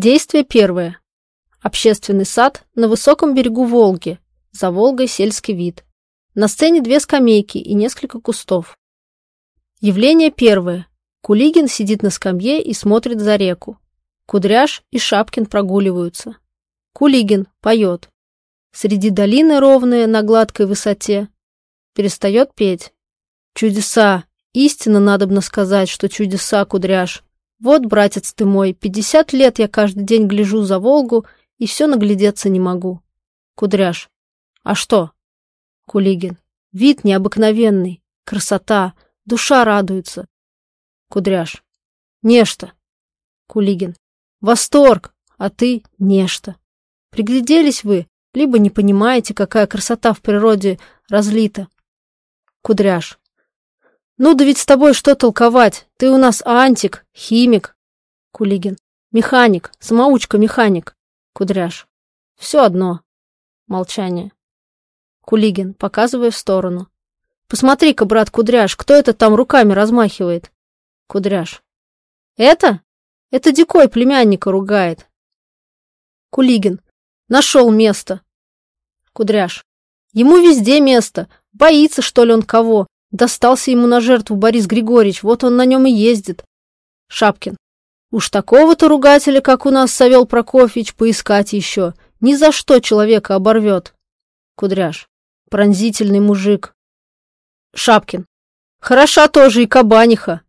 Действие первое. Общественный сад на высоком берегу Волги. За Волгой сельский вид. На сцене две скамейки и несколько кустов. Явление первое. Кулигин сидит на скамье и смотрит за реку. Кудряш и Шапкин прогуливаются. Кулигин поет. Среди долины ровные на гладкой высоте. Перестает петь. Чудеса! Истинно надобно сказать, что чудеса, Кудряш. Вот, братец ты мой, пятьдесят лет я каждый день гляжу за Волгу и все наглядеться не могу. Кудряш. А что? Кулигин. Вид необыкновенный. Красота. Душа радуется. Кудряш. Нечто. Кулигин. Восторг. А ты нечто. Пригляделись вы, либо не понимаете, какая красота в природе разлита. Кудряш. Ну да ведь с тобой что толковать? Ты у нас антик, химик. Кулигин. Механик, самоучка-механик. Кудряш. Все одно. Молчание. Кулигин, показывая в сторону. Посмотри-ка, брат Кудряш, кто это там руками размахивает? Кудряш. Это? Это дикой племянника ругает. Кулигин. Нашел место. Кудряш. Ему везде место. Боится, что ли, он кого? Достался ему на жертву Борис Григорьевич, вот он на нем и ездит. Шапкин. Уж такого-то ругателя, как у нас Савел Прокофьевич, поискать еще. Ни за что человека оборвет. Кудряш. Пронзительный мужик. Шапкин. Хороша тоже и кабаниха.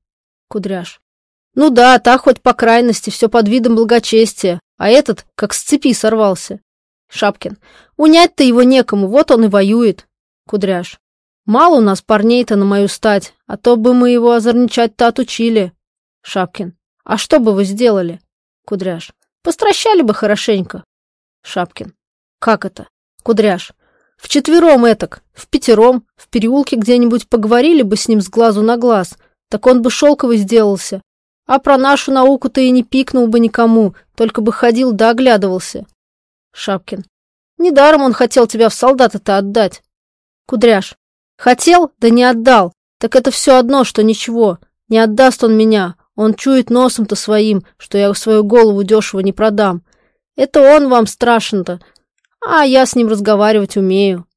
Кудряш. Ну да, та хоть по крайности, все под видом благочестия, а этот как с цепи сорвался. Шапкин. Унять-то его некому, вот он и воюет. Кудряш. Мало у нас парней-то на мою стать, а то бы мы его озорничать-то отучили. Шапкин. А что бы вы сделали? Кудряш. Постращали бы хорошенько. Шапкин. Как это? Кудряш. Вчетвером этак, в пятером, в переулке где-нибудь поговорили бы с ним с глазу на глаз, так он бы шелковый сделался. А про нашу науку-то и не пикнул бы никому, только бы ходил да оглядывался. Шапкин. Недаром он хотел тебя в солдата-то отдать. Кудряш. Хотел, да не отдал. Так это все одно, что ничего. Не отдаст он меня. Он чует носом-то своим, что я свою голову дешево не продам. Это он вам страшен-то. А я с ним разговаривать умею.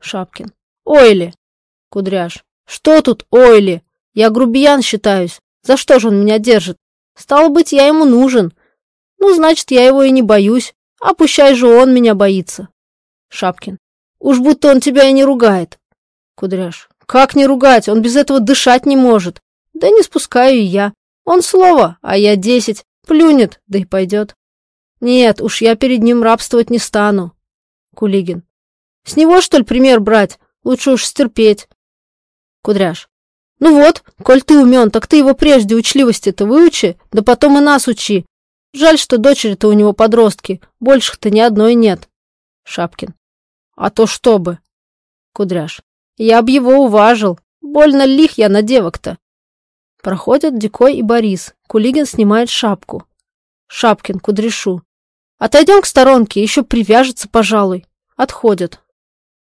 Шапкин. Ойли. Кудряш. Что тут ойли? Я грубиян считаюсь. За что же он меня держит? Стало быть, я ему нужен. Ну, значит, я его и не боюсь. А пущай же он меня боится. Шапкин. Уж будто он тебя и не ругает. Кудряш. Как не ругать? Он без этого дышать не может. Да не спускаю и я. Он слово, а я десять. Плюнет, да и пойдет. Нет, уж я перед ним рабствовать не стану. Кулигин. С него, что ли, пример брать? Лучше уж стерпеть. Кудряш. Ну вот, коль ты умен, так ты его прежде учливости-то выучи, да потом и нас учи. Жаль, что дочери-то у него подростки, больших-то ни одной нет. Шапкин. А то что бы? Кудряш. Я б его уважил. Больно лих я на девок-то. Проходят Дикой и Борис. Кулигин снимает шапку. Шапкин, Кудряшу. Отойдем к сторонке, еще привяжется, пожалуй. Отходят.